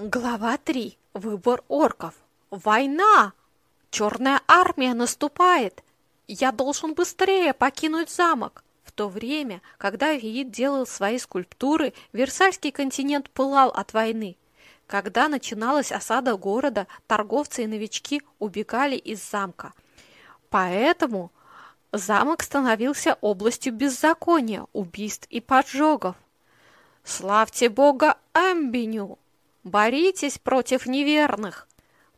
Глава 3. Выбор орков. Война! Черная армия наступает! Я должен быстрее покинуть замок. В то время, когда Виит делал свои скульптуры, Версальский континент пылал от войны. Когда начиналась осада города, торговцы и новички убегали из замка. Поэтому замок становился областью беззакония, убийств и поджогов. Славьте бога Эмбиню! Боритесь против неверных!»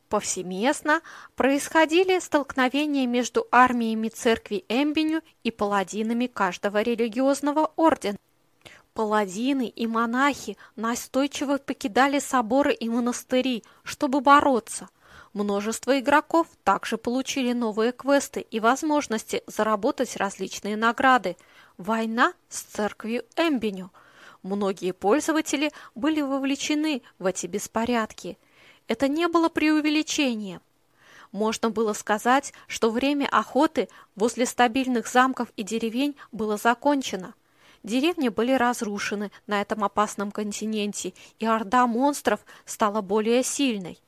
Повсеместно происходили столкновения между армиями церкви Эмбеню и паладинами каждого религиозного ордена. Паладины и монахи настойчиво покидали соборы и монастыри, чтобы бороться. Множество игроков также получили новые квесты и возможности заработать различные награды. Война с церковью Эмбеню – Многие пользователи были вовлечены в эти беспорядки. Это не было преувеличением. Можно было сказать, что время охоты возле стабильных замков и деревень было закончено. Деревни были разрушены на этом опасном континенте, и орда монстров стала более сильной.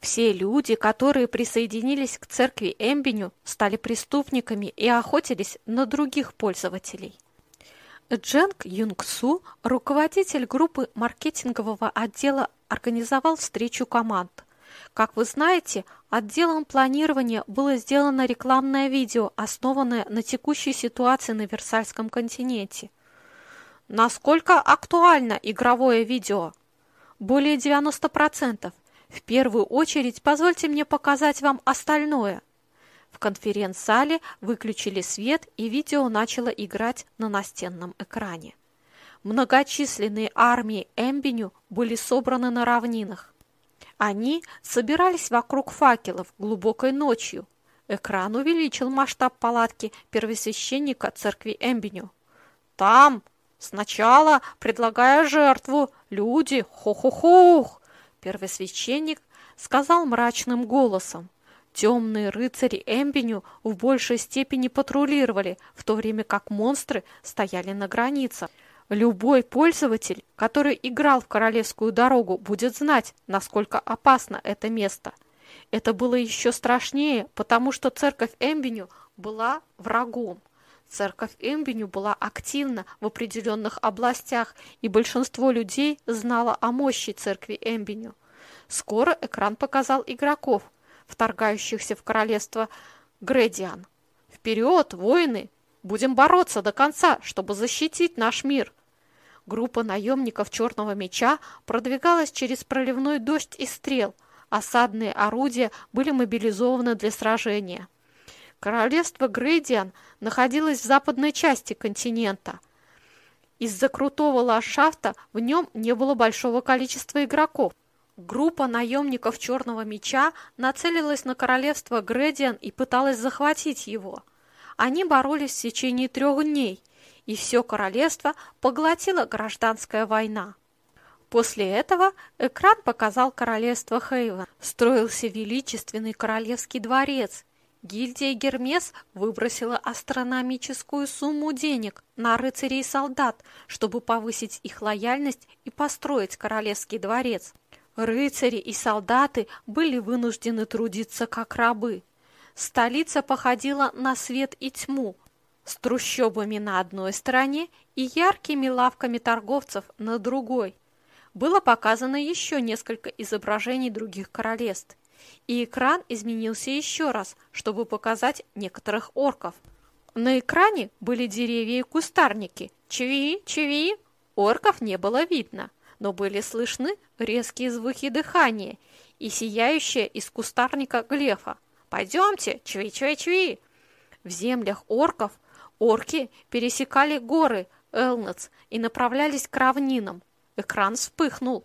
Все люди, которые присоединились к церкви Эмбеню, стали преступниками и охотились на других пользователей. Дженг Юнгсу, руководитель группы маркетингового отдела, организовал встречу команд. Как вы знаете, отделом планирования было сделано рекламное видео, основанное на текущей ситуации на Версальском континенте. Насколько актуально игровое видео? Более 90%. В первую очередь позвольте мне показать вам остальное – в конференц-зале выключили свет, и видео начало играть на настенном экране. Многочисленные армии Эмбеню были собраны на равнинах. Они собирались вокруг факелов глубокой ночью. Экран увеличил масштаб палатки первосвященника церкви Эмбеню. «Там! Сначала, предлагая жертву, люди, хо-хо-хух!» Первосвященник сказал мрачным голосом. Темные рыцари Эмбеню в большей степени патрулировали, в то время как монстры стояли на границах. Любой пользователь, который играл в Королевскую дорогу, будет знать, насколько опасно это место. Это было еще страшнее, потому что церковь Эмбеню была врагом. Церковь Эмбеню была активна в определенных областях, и большинство людей знало о мощи церкви Эмбеню. Скоро экран показал игроков, вторгающихся в королевство Гредиан. Вперед, воины! Будем бороться до конца, чтобы защитить наш мир!» Группа наемников Черного Меча продвигалась через проливной дождь и стрел. Осадные орудия были мобилизованы для сражения. Королевство Грейдиан находилось в западной части континента. Из-за крутого ландшафта в нем не было большого количества игроков. Группа наемников Черного Меча нацелилась на королевство Гредиан и пыталась захватить его. Они боролись в течение трех дней, и все королевство поглотила гражданская война. После этого экран показал королевство Хейвен. Строился величественный королевский дворец. Гильдия Гермес выбросила астрономическую сумму денег на рыцарей и солдат, чтобы повысить их лояльность и построить королевский дворец. Рыцари и солдаты были вынуждены трудиться как рабы. Столица походила на свет и тьму, с трущобами на одной стороне и яркими лавками торговцев на другой. Было показано еще несколько изображений других королевств, и экран изменился еще раз, чтобы показать некоторых орков. На экране были деревья и кустарники. Чви, чви, орков не было видно но были слышны резкие звуки дыхания и сияющая из кустарника глефа. «Пойдемте, чви-чви-чви!» В землях орков орки пересекали горы Элнец и направлялись к равнинам. Экран вспыхнул.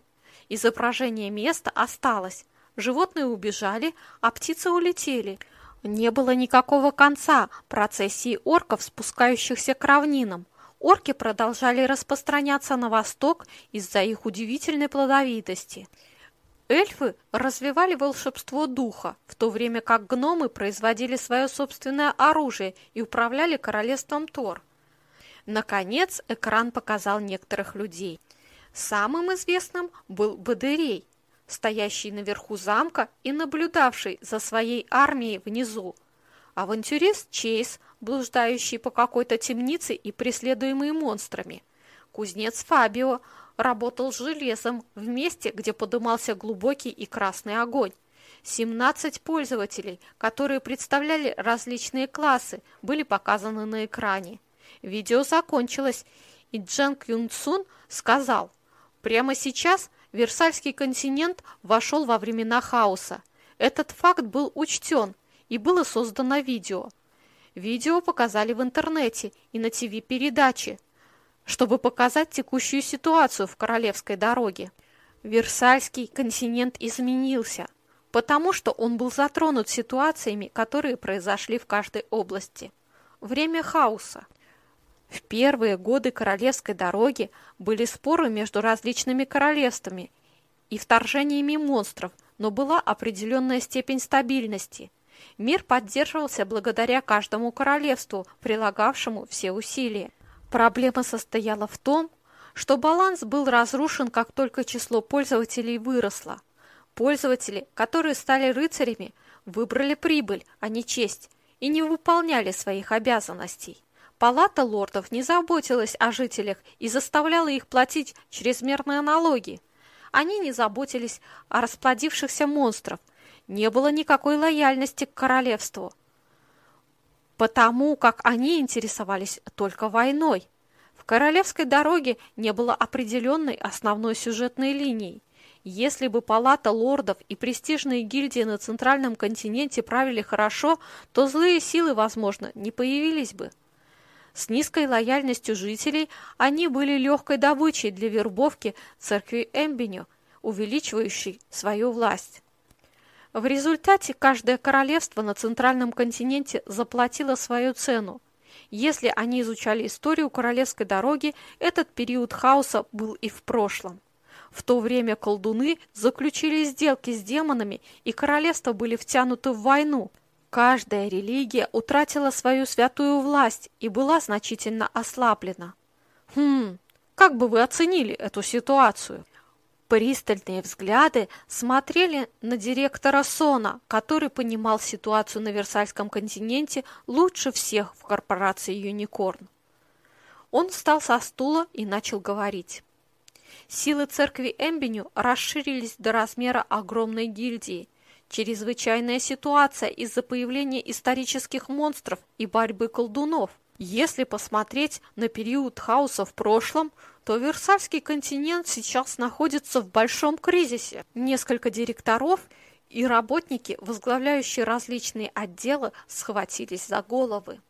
Изображение места осталось. Животные убежали, а птицы улетели. Не было никакого конца процессии орков, спускающихся к равнинам. Орки продолжали распространяться на восток из-за их удивительной плодовитости. Эльфы развивали волшебство духа, в то время как гномы производили свое собственное оружие и управляли королевством Тор. Наконец, экран показал некоторых людей. Самым известным был Бадырей. стоящий наверху замка и наблюдавший за своей армией внизу. Авантюрист Чейз, блуждающий по какой-то темнице и преследуемый монстрами. Кузнец Фабио работал с железом в месте, где подымался глубокий и красный огонь. 17 пользователей, которые представляли различные классы, были показаны на экране. Видео закончилось, и Джан Кюн Цун сказал, «Прямо сейчас Версальский континент вошел во времена хаоса. Этот факт был учтен, и было создано видео. Видео показали в интернете и на ТВ-передаче, чтобы показать текущую ситуацию в Королевской дороге. Версальский континент изменился, потому что он был затронут ситуациями, которые произошли в каждой области. Время хаоса. В первые годы Королевской дороги были споры между различными королевствами и вторжениями монстров, но была определенная степень стабильности. Мир поддерживался благодаря каждому королевству, прилагавшему все усилия. Проблема состояла в том, что баланс был разрушен, как только число пользователей выросло. Пользователи, которые стали рыцарями, выбрали прибыль, а не честь, и не выполняли своих обязанностей. Палата лордов не заботилась о жителях и заставляла их платить чрезмерные налоги. Они не заботились о расплодившихся монстров. Не было никакой лояльности к королевству, потому как они интересовались только войной. В королевской дороге не было определенной основной сюжетной линии. Если бы палата лордов и престижные гильдии на центральном континенте правили хорошо, то злые силы, возможно, не появились бы. С низкой лояльностью жителей они были легкой добычей для вербовки церкви Эмбеню, увеличивающей свою власть. В результате каждое королевство на центральном континенте заплатило свою цену. Если они изучали историю королевской дороги, этот период хаоса был и в прошлом. В то время колдуны заключили сделки с демонами, и королевства были втянуты в войну, Каждая религия утратила свою святую власть и была значительно ослаблена. Хм, как бы вы оценили эту ситуацию? Пристальные взгляды смотрели на директора Сона, который понимал ситуацию на Версальском континенте лучше всех в корпорации Юникорн. Он встал со стула и начал говорить. Силы церкви Эмбеню расширились до размера огромной гильдии – Чрезвычайная ситуация из-за появления исторических монстров и борьбы колдунов. Если посмотреть на период хаоса в прошлом, то Версальский континент сейчас находится в большом кризисе. Несколько директоров и работники, возглавляющие различные отделы, схватились за головы.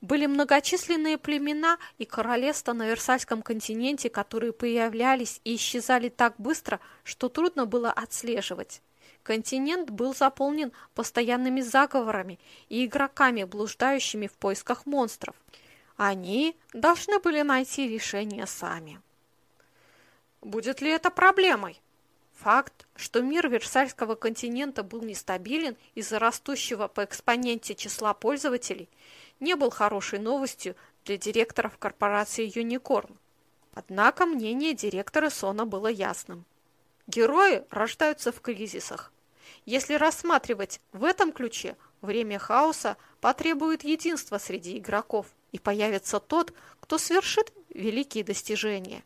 Были многочисленные племена и королевства на Версальском континенте, которые появлялись и исчезали так быстро, что трудно было отслеживать. Континент был заполнен постоянными заговорами и игроками, блуждающими в поисках монстров. Они должны были найти решение сами. Будет ли это проблемой? Факт, что мир Версальского континента был нестабилен из-за растущего по экспоненте числа пользователей, не был хорошей новостью для директоров корпорации Юникорн. Однако мнение директора Сона было ясным. Герои рождаются в кризисах, если рассматривать в этом ключе, время хаоса потребует единства среди игроков, и появится тот, кто свершит великие достижения.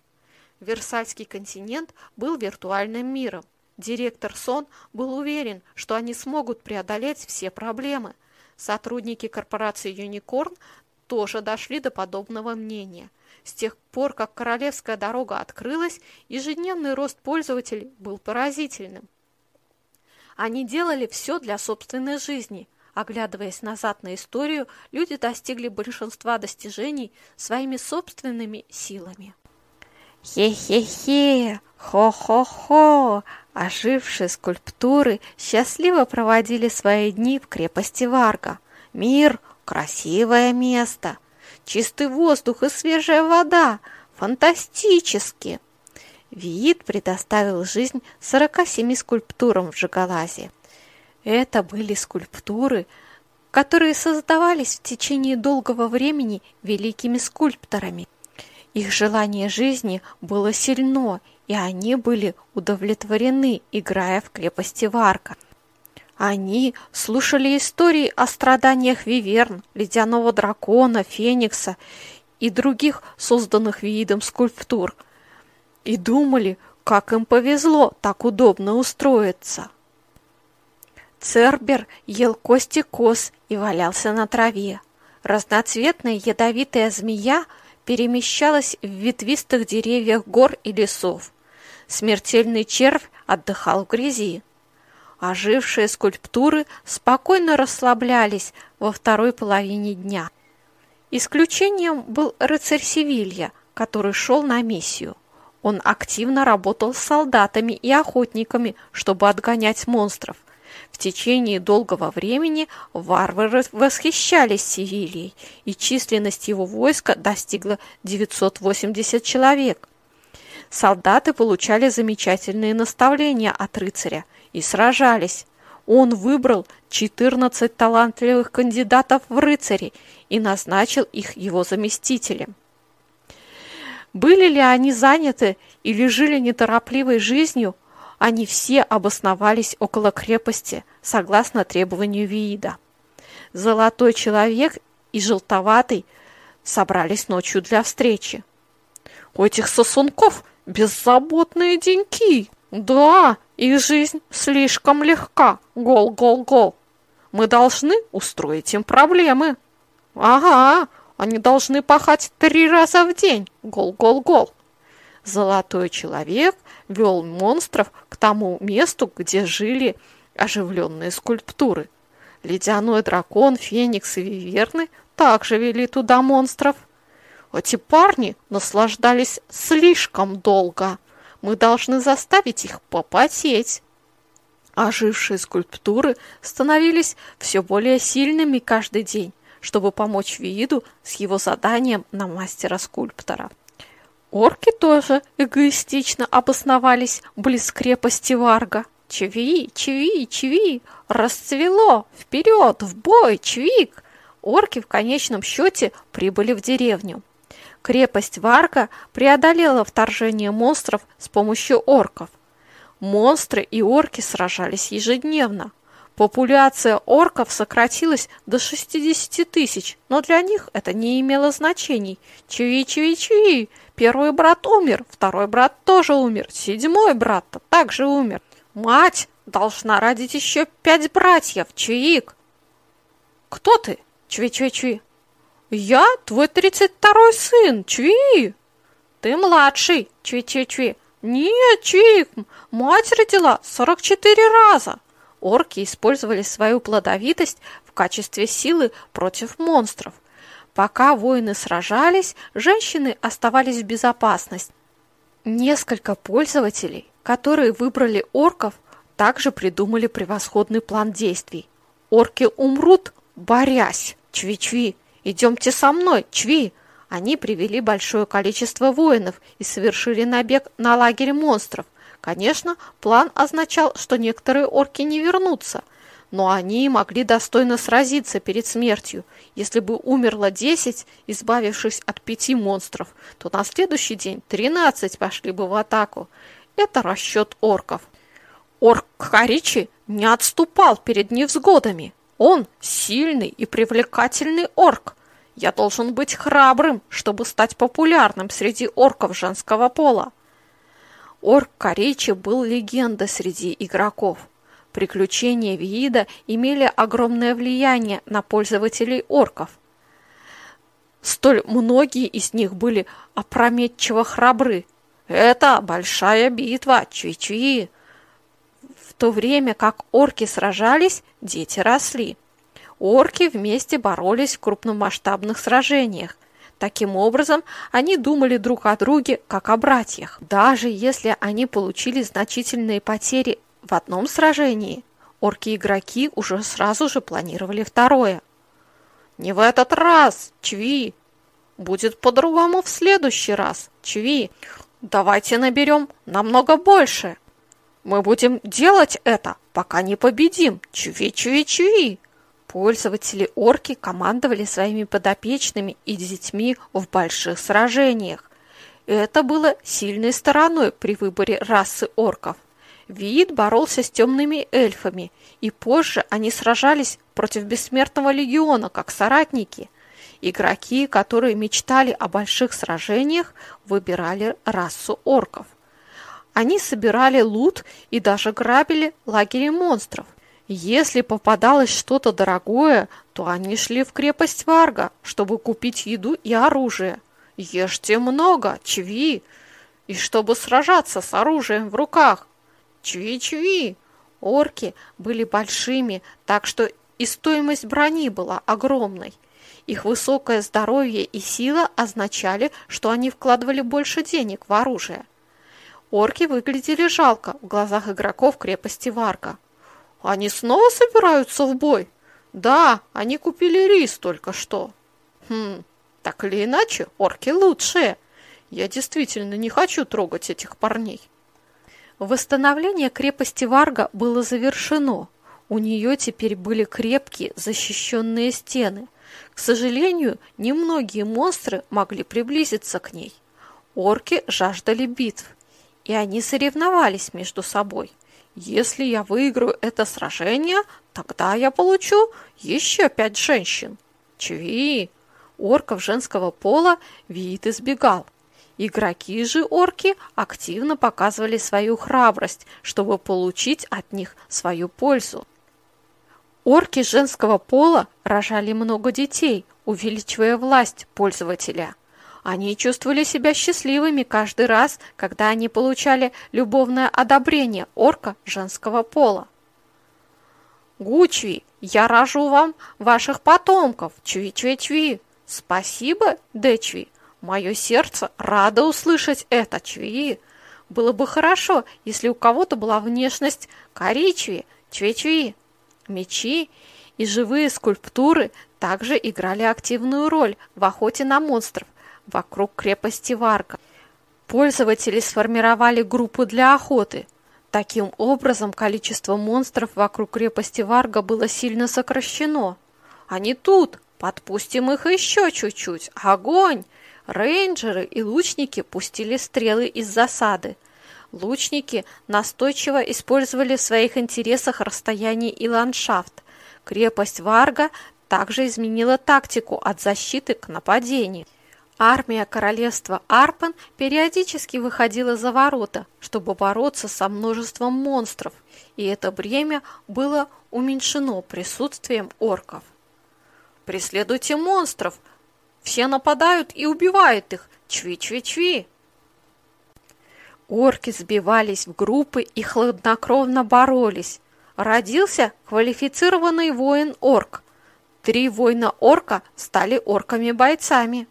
Версальский континент был виртуальным миром. Директор Сон был уверен, что они смогут преодолеть все проблемы. Сотрудники корпорации Юникорн тоже дошли до подобного мнения. С тех пор, как королевская дорога открылась, ежедневный рост пользователей был поразительным. Они делали все для собственной жизни. Оглядываясь назад на историю, люди достигли большинства достижений своими собственными силами. Хе-хе-хе, хо-хо-хо! Ожившие скульптуры счастливо проводили свои дни в крепости Варга. Мир – красивое место. Чистый воздух и свежая вода – фантастически! Виит предоставил жизнь 47 скульптурам в Жигалазе. Это были скульптуры, которые создавались в течение долгого времени великими скульпторами. Их желание жизни было сильно, и они были удовлетворены, играя в крепости Варка. Они слушали истории о страданиях виверн, ледяного дракона, феникса и других созданных видом скульптур, и думали, как им повезло так удобно устроиться. Цербер ел кости коз и валялся на траве. Разноцветная ядовитая змея перемещалась в ветвистых деревьях гор и лесов. Смертельный червь отдыхал в грязи. Ожившие скульптуры спокойно расслаблялись во второй половине дня. Исключением был рыцарь Севилья, который шел на миссию. Он активно работал с солдатами и охотниками, чтобы отгонять монстров. В течение долгого времени варвары восхищались Севильей, и численность его войска достигла 980 человек. Солдаты получали замечательные наставления от рыцаря и сражались. Он выбрал 14 талантливых кандидатов в рыцари и назначил их его заместителем. Были ли они заняты или жили неторопливой жизнью, они все обосновались около крепости, согласно требованию Виида. Золотой человек и желтоватый собрались ночью для встречи. У этих сосунков беззаботные деньки. Да, их жизнь слишком легка. Гол-гол-гол. Мы должны устроить им проблемы. Ага, они должны пахать три раза в день. Гол-гол-гол. Золотой человек вел монстров тому месту, где жили оживленные скульптуры. Ледяной дракон, феникс и виверны также вели туда монстров. Эти парни наслаждались слишком долго. Мы должны заставить их попотеть. Ожившие скульптуры становились все более сильными каждый день чтобы помочь Вииду с его заданием на мастера-скульптора. Орки тоже эгоистично обосновались близ крепости Варга. Чви, чви, чви, расцвело, вперед, в бой, чвик! Орки в конечном счете прибыли в деревню. Крепость Варга преодолела вторжение монстров с помощью орков. Монстры и орки сражались ежедневно. Популяция орков сократилась до 60 тысяч, но для них это не имело значений. Чуи-чуи-чуи! Первый брат умер, второй брат тоже умер, седьмой брат также умер. Мать должна родить еще пять братьев, Чуик. Кто ты? Чуи-чуи-чуи. Я твой тридцать второй сын, Чуи. Ты младший, Чуи-чуи-чуи. Нет, Чуик, мать родила сорок четыре раза орки использовали свою плодовитость в качестве силы против монстров. Пока воины сражались, женщины оставались в безопасности. Несколько пользователей, которые выбрали орков, также придумали превосходный план действий. Орки умрут, борясь. Чви-чви, идемте со мной, чви. Они привели большое количество воинов и совершили набег на лагерь монстров – Конечно, план означал, что некоторые орки не вернутся, но они могли достойно сразиться перед смертью. Если бы умерло 10, избавившись от пяти монстров, то на следующий день 13 пошли бы в атаку. Это расчет орков. Орк Харичи не отступал перед невзгодами. Он сильный и привлекательный орк. Я должен быть храбрым, чтобы стать популярным среди орков женского пола. Орк Коричи был легендой среди игроков. Приключения Виида имели огромное влияние на пользователей орков. Столь многие из них были опрометчиво храбры. Это большая битва, чуи-чуи. В то время как орки сражались, дети росли. Орки вместе боролись в крупномасштабных сражениях. Таким образом, они думали друг о друге, как о братьях. Даже если они получили значительные потери в одном сражении, орки-игроки уже сразу же планировали второе. «Не в этот раз, Чви! Будет по-другому в следующий раз, Чви! Давайте наберем намного больше! Мы будем делать это, пока не победим! Чви-чви-чви!» Пользователи орки командовали своими подопечными и детьми в больших сражениях. Это было сильной стороной при выборе расы орков. Виит боролся с темными эльфами, и позже они сражались против Бессмертного легиона как соратники. Игроки, которые мечтали о больших сражениях, выбирали расу орков. Они собирали лут и даже грабили лагеря монстров. Если попадалось что-то дорогое, то они шли в крепость Варга, чтобы купить еду и оружие. Ешьте много, чви, и чтобы сражаться с оружием в руках. Чви-чви! Орки были большими, так что и стоимость брони была огромной. Их высокое здоровье и сила означали, что они вкладывали больше денег в оружие. Орки выглядели жалко в глазах игроков крепости Варга. Они снова собираются в бой? Да, они купили рис только что. Хм, так или иначе, орки лучшие. Я действительно не хочу трогать этих парней. Восстановление крепости Варга было завершено. У нее теперь были крепкие защищенные стены. К сожалению, немногие монстры могли приблизиться к ней. Орки жаждали битв, и они соревновались между собой. Если я выиграю это сражение, тогда я получу еще пять женщин. Чви! Орков женского пола вид избегал. Игроки же орки активно показывали свою храбрость, чтобы получить от них свою пользу. Орки женского пола рожали много детей, увеличивая власть пользователя – они чувствовали себя счастливыми каждый раз, когда они получали любовное одобрение орка женского пола. Гучви, я рожу вам ваших потомков, чви-чви-чви. Спасибо, Дечви. Мое сердце радо услышать это, чви. Было бы хорошо, если у кого-то была внешность коричви, чви-чви. Мечи и живые скульптуры также играли активную роль в охоте на монстров, вокруг крепости Варга. Пользователи сформировали группу для охоты. Таким образом, количество монстров вокруг крепости Варга было сильно сокращено. Они тут, подпустим их еще чуть-чуть. Огонь! Рейнджеры и лучники пустили стрелы из засады. Лучники настойчиво использовали в своих интересах расстояние и ландшафт. Крепость Варга также изменила тактику от защиты к нападению. Армия королевства Арпен периодически выходила за ворота, чтобы бороться со множеством монстров, и это бремя было уменьшено присутствием орков. «Преследуйте монстров! Все нападают и убивают их! Чви-чви-чви!» Орки сбивались в группы и хладнокровно боролись. Родился квалифицированный воин-орк. Три воина-орка стали орками-бойцами.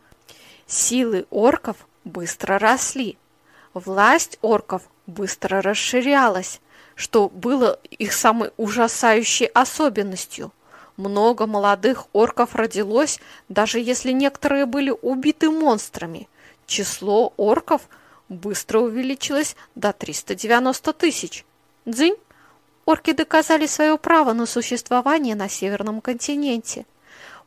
Силы орков быстро росли. Власть орков быстро расширялась, что было их самой ужасающей особенностью. Много молодых орков родилось, даже если некоторые были убиты монстрами. Число орков быстро увеличилось до 390 тысяч. Дзынь! Орки доказали свое право на существование на Северном континенте.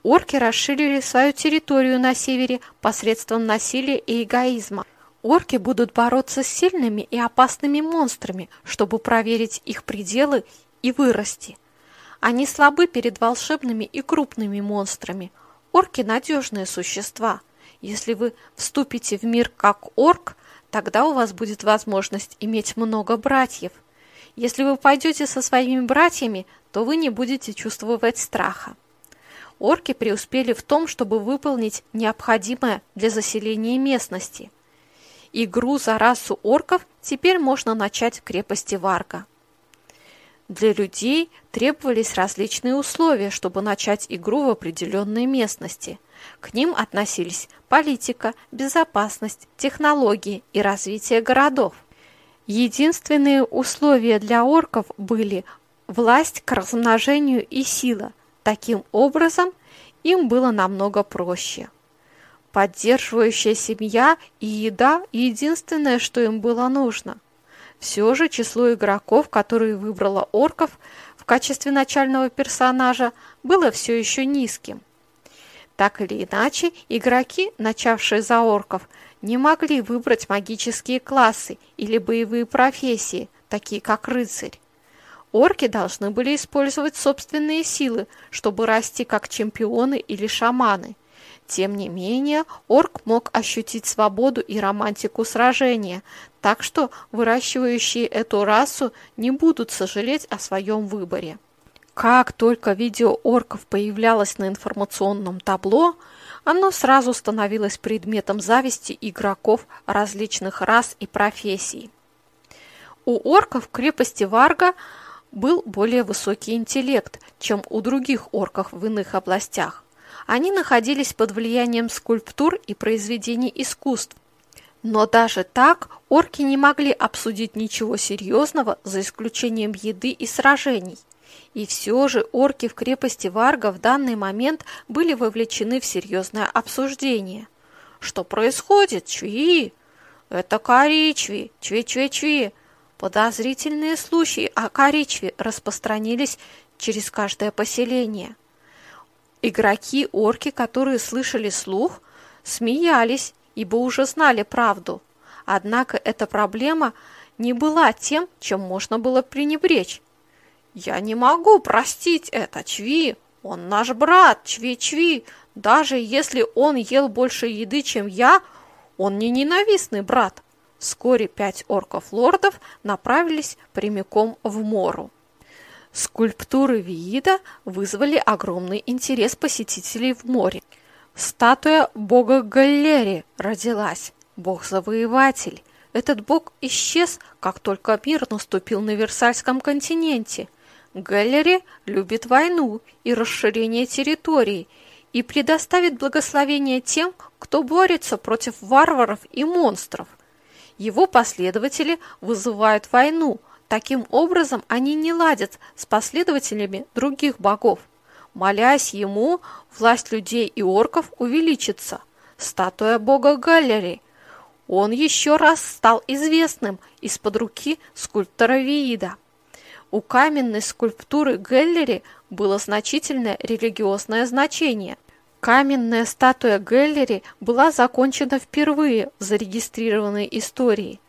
Орки расширили свою территорию на севере посредством насилия и эгоизма. Орки будут бороться с сильными и опасными монстрами, чтобы проверить их пределы и вырасти. Они слабы перед волшебными и крупными монстрами. Орки – надежные существа. Если вы вступите в мир как орк, тогда у вас будет возможность иметь много братьев. Если вы пойдете со своими братьями, то вы не будете чувствовать страха орки преуспели в том, чтобы выполнить необходимое для заселения местности. Игру за расу орков теперь можно начать в крепости Варга. Для людей требовались различные условия, чтобы начать игру в определенной местности. К ним относились политика, безопасность, технологии и развитие городов. Единственные условия для орков были власть к размножению и сила – Таким образом, им было намного проще. Поддерживающая семья и еда – единственное, что им было нужно. Все же число игроков, которые выбрала орков в качестве начального персонажа, было все еще низким. Так или иначе, игроки, начавшие за орков, не могли выбрать магические классы или боевые профессии, такие как рыцарь. Орки должны были использовать собственные силы, чтобы расти как чемпионы или шаманы. Тем не менее, орк мог ощутить свободу и романтику сражения, так что выращивающие эту расу не будут сожалеть о своем выборе. Как только видео орков появлялось на информационном табло, оно сразу становилось предметом зависти игроков различных рас и профессий. У орков крепости Варга был более высокий интеллект, чем у других орков в иных областях. Они находились под влиянием скульптур и произведений искусств. Но даже так орки не могли обсудить ничего серьезного, за исключением еды и сражений. И все же орки в крепости Варга в данный момент были вовлечены в серьезное обсуждение. «Что происходит, Чви?» «Это Коричви, Чви-Чви-Чви!» Подозрительные случаи о Коричве распространились через каждое поселение. Игроки-орки, которые слышали слух, смеялись, ибо уже знали правду. Однако эта проблема не была тем, чем можно было пренебречь. «Я не могу простить это, Чви! Он наш брат, Чви-Чви! Даже если он ел больше еды, чем я, он не ненавистный брат!» Вскоре пять орков-лордов направились прямиком в Мору. Скульптуры Виида вызвали огромный интерес посетителей в море. Статуя бога Галлери родилась, бог-завоеватель. Этот бог исчез, как только мир наступил на Версальском континенте. Галлери любит войну и расширение территорий и предоставит благословение тем, кто борется против варваров и монстров. Его последователи вызывают войну – Таким образом, они не ладят с последователями других богов. Молясь ему, власть людей и орков увеличится. Статуя бога Галлери. Он еще раз стал известным из-под руки скульптора Виида. У каменной скульптуры Галлери было значительное религиозное значение. Каменная статуя Галлери была закончена впервые в зарегистрированной истории.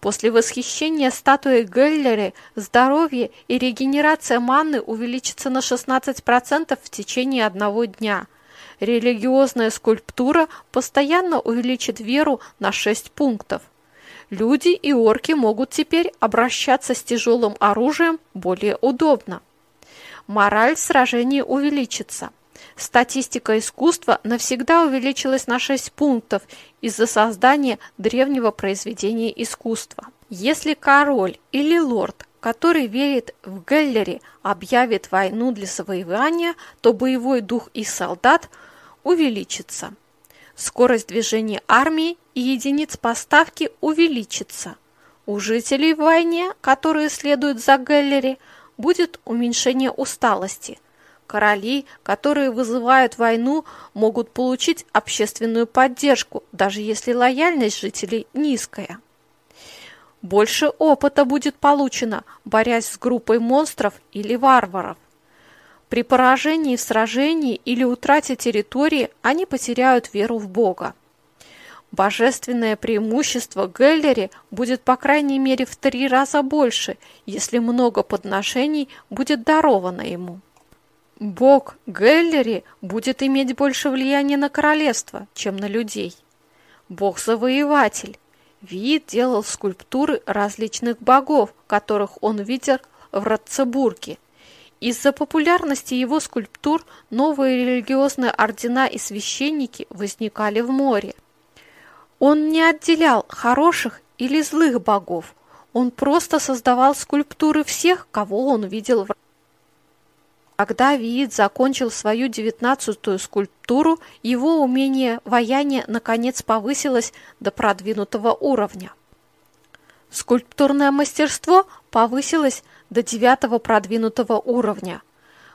После восхищения статуей Геллери здоровье и регенерация манны увеличится на 16% в течение одного дня. Религиозная скульптура постоянно увеличит веру на 6 пунктов. Люди и орки могут теперь обращаться с тяжелым оружием более удобно. Мораль сражений увеличится. Статистика искусства навсегда увеличилась на 6 пунктов из-за создания древнего произведения искусства. Если король или лорд, который верит в Геллери, объявит войну для завоевания, то боевой дух их солдат увеличится. Скорость движения армии и единиц поставки увеличится. У жителей в войне, которые следуют за Геллери, будет уменьшение усталости – Короли, которые вызывают войну, могут получить общественную поддержку, даже если лояльность жителей низкая. Больше опыта будет получено, борясь с группой монстров или варваров. При поражении в сражении или утрате территории они потеряют веру в Бога. Божественное преимущество Геллери будет по крайней мере в три раза больше, если много подношений будет даровано ему. Бог Геллери будет иметь больше влияния на королевство, чем на людей. Бог-завоеватель. Вид делал скульптуры различных богов, которых он видел в Ратцебурге. Из-за популярности его скульптур новые религиозные ордена и священники возникали в море. Он не отделял хороших или злых богов, он просто создавал скульптуры всех, кого он видел в когда Виит закончил свою девятнадцатую скульптуру, его умение ваяния наконец повысилось до продвинутого уровня. Скульптурное мастерство повысилось до девятого продвинутого уровня.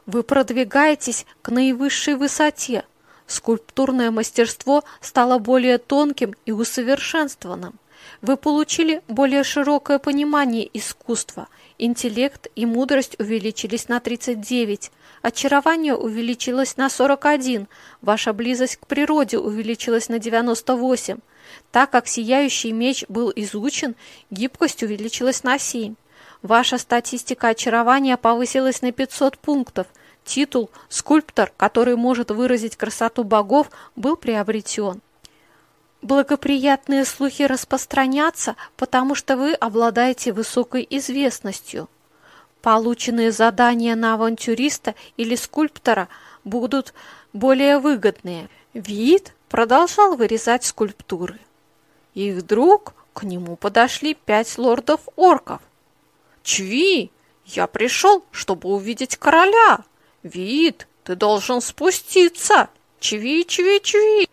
Вы продвигаетесь к наивысшей высоте. Скульптурное мастерство стало более тонким и усовершенствованным. Вы получили более широкое понимание искусства. Интеллект и мудрость увеличились на 39, очарование увеличилось на 41, ваша близость к природе увеличилась на 98. Так как сияющий меч был изучен, гибкость увеличилась на 7. Ваша статистика очарования повысилась на 500 пунктов. Титул «Скульптор, который может выразить красоту богов» был приобретен. Благоприятные слухи распространятся, потому что вы обладаете высокой известностью. Полученные задания на авантюриста или скульптора будут более выгодные. Вид продолжал вырезать скульптуры. И вдруг к нему подошли пять лордов-орков. «Чви, я пришел, чтобы увидеть короля! Вид, ты должен спуститься! Чви, чви, чви!»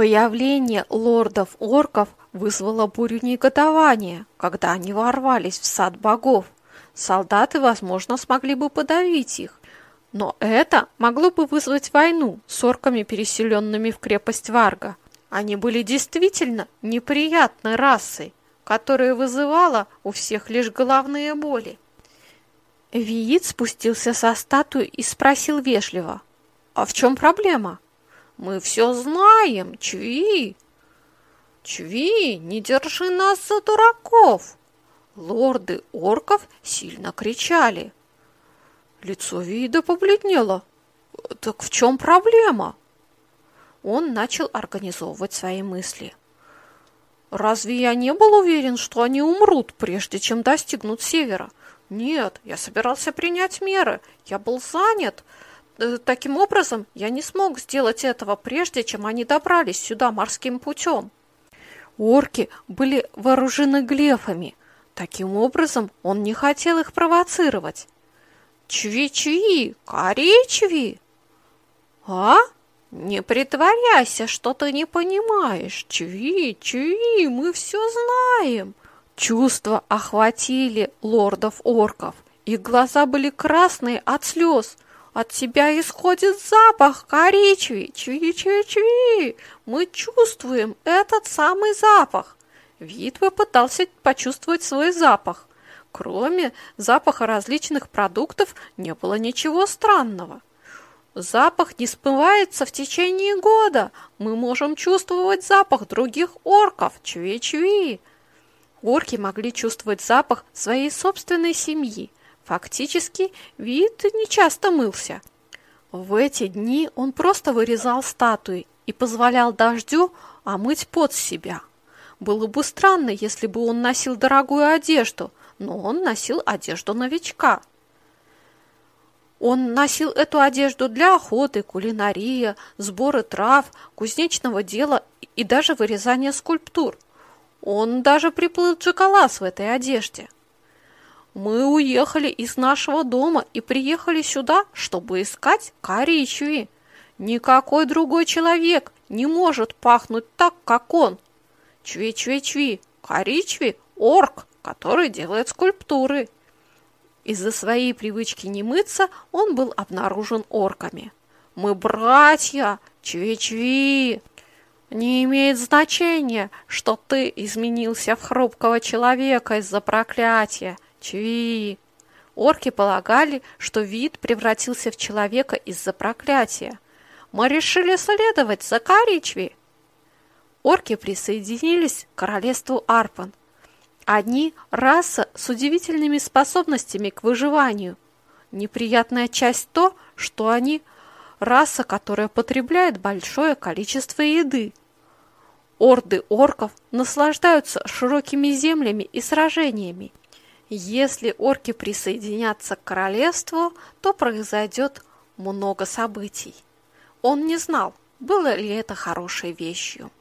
Появление лордов-орков вызвало бурю негодования, когда они ворвались в сад богов. Солдаты, возможно, смогли бы подавить их, но это могло бы вызвать войну с орками, переселенными в крепость Варга. Они были действительно неприятной расой, которая вызывала у всех лишь головные боли. Виит спустился со статуи и спросил вежливо, «А в чем проблема?» Мы все знаем, Чви. Чви, не держи нас за дураков. Лорды орков сильно кричали. Лицо Вида побледнело. Так в чем проблема? Он начал организовывать свои мысли. Разве я не был уверен, что они умрут, прежде чем достигнут севера? Нет, я собирался принять меры. Я был занят. Э, таким образом, я не смог сделать этого, прежде чем они добрались сюда морским путем. Орки были вооружены глефами. Таким образом, он не хотел их провоцировать. «Чви-чви! Кори-чви!» «А? Не притворяйся, что ты не понимаешь! Чви-чви! Мы все знаем!» Чувства охватили лордов-орков. Их глаза были красные от слез – от тебя исходит запах коричневый, чви-чви-чви. Мы чувствуем этот самый запах. Вид попытался почувствовать свой запах. Кроме запаха различных продуктов не было ничего странного. Запах не смывается в течение года. Мы можем чувствовать запах других орков, чви-чви. Орки могли чувствовать запах своей собственной семьи. Фактически, вид не часто мылся. В эти дни он просто вырезал статуи и позволял дождю омыть под себя. Было бы странно, если бы он носил дорогую одежду, но он носил одежду новичка. Он носил эту одежду для охоты, кулинарии, сбора трав, кузнечного дела и даже вырезания скульптур. Он даже приплыл Джакалас в этой одежде – мы уехали из нашего дома и приехали сюда, чтобы искать коричневый. Никакой другой человек не может пахнуть так, как он. Чви-чви-чви, коричневый – орк, который делает скульптуры. Из-за своей привычки не мыться он был обнаружен орками. Мы братья, чви-чви. Не имеет значения, что ты изменился в хрупкого человека из-за проклятия – Чви! Орки полагали, что вид превратился в человека из-за проклятия. Мы решили следовать за Каричви. Орки присоединились к королевству Арпан. Одни – раса с удивительными способностями к выживанию. Неприятная часть то, что они – раса, которая потребляет большое количество еды. Орды орков наслаждаются широкими землями и сражениями. Если орки присоединятся к королевству, то произойдет много событий. Он не знал, было ли это хорошей вещью.